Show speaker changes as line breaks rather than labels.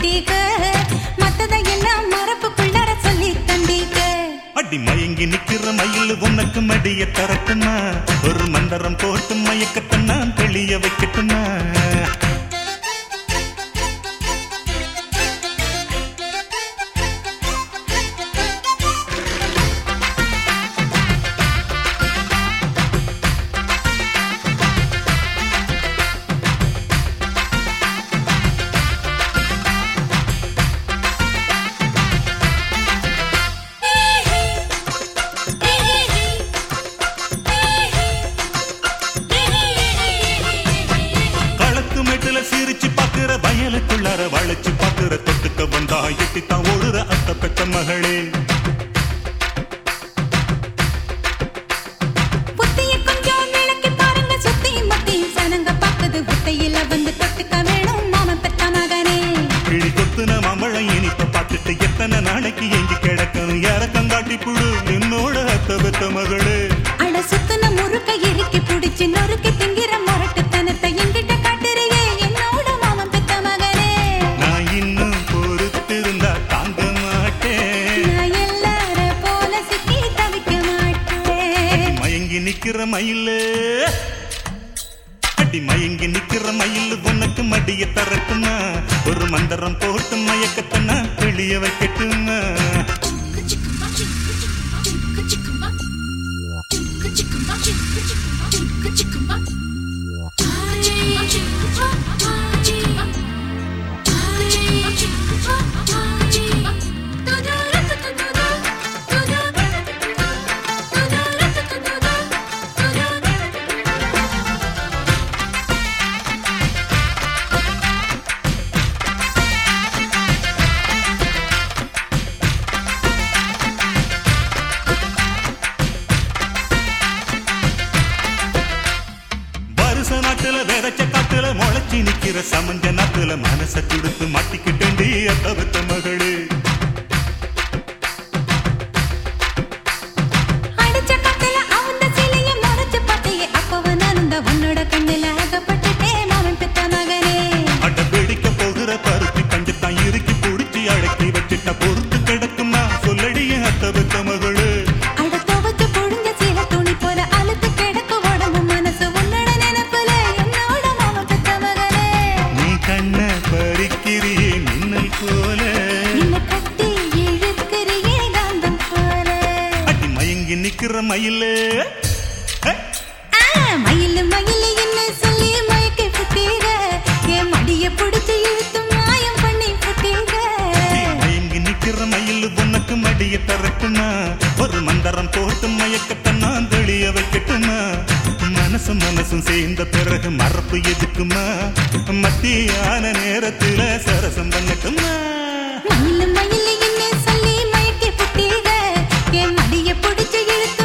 கட்டிக்க மத்ததை எல்லாம் மரப்புக்குள்ளார சொல்லி தண்டிக்க
அடி மயங்கி நிக்கிற மயில் உனக்கு மடிய தரட்டுமா? ஒரு மந்திரம் போட்டு மயக்கத்தை நான் தெளிய வைக்க வயலுக்குள்ளார வளைச்சு பாக்குற தொட்டுக்க வந்தா எட்டித்தான் ஓடுற அத்த பெத்த மகளே. எத்தனை நாளைக்கு எங்கி கிடக்கணும் இறக்கங்காட்டி புழு என்னோட அத்த பெத்த மகளே.
அட சுத்துன முறுக்க இறுக்கி புடிச்சு நொறுக்கி திங்கிற முரட்டுத்தனத்தை
நிக்கிற மயிலு. அடி மயங்கி நிக்கிற மயில் உனக்கு மடிய தரட்டுமா? ஒரு மந்திரம் போட்டு மயக்கத்தை நான் தெளிய வைக்கட்டுமா? வருஷ நாட்டுல விதைச்ச காட்டுல முளைச்சி நிக்கிற சமஞ்ச நாட்டுல மனசை கொடுத்து மாட்டிக்கிட்டேண்டி அத்தவத்த மகளே. அடி மயங்கி நிக்கிற மயிலு.
மயிலு மயிலு என்ன சொல்லி மயக்கி புட்டீக என் மடிய புடிச்சு இழுத்து மாயம் பண்ணி
நீ மயங்கி நிக்கிற மயில் உனக்கு மடிய தரட்டுமா ஒரு மந்திரம் போட்டு மயக்கத்தை நான் தெளிய வைக்கட்டுமா? மனசு மனசும் சேர்ந்த பிறகு மறப்பு எதுக்குமா? மத்தியான நேரத்துல சரசம் பண்ணட்டுமா?
மயிலு மயிலு என்ன சொல்லி மயக்கி